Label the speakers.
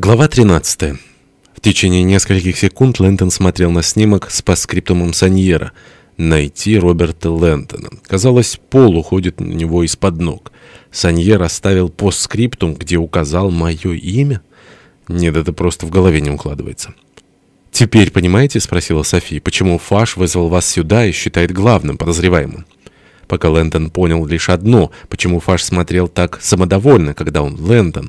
Speaker 1: Глава 13. В течение нескольких секунд Лэнтон смотрел на снимок с паскриптумом Саньера. Найти Роберта Лэнтона. Казалось, пол уходит у него из-под ног. Саньер оставил постскриптум, где указал мое имя? Нет, это просто в голове не укладывается. «Теперь понимаете, — спросила София, — почему Фаш вызвал вас сюда и считает главным подозреваемым?» Пока Лэнтон понял лишь одно, почему Фаш смотрел так самодовольно, когда он, Лэнтон,